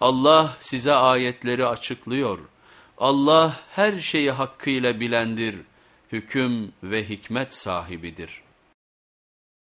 Allah size ayetleri açıklıyor. Allah her şeyi hakkıyla bilendir, hüküm ve hikmet sahibidir.''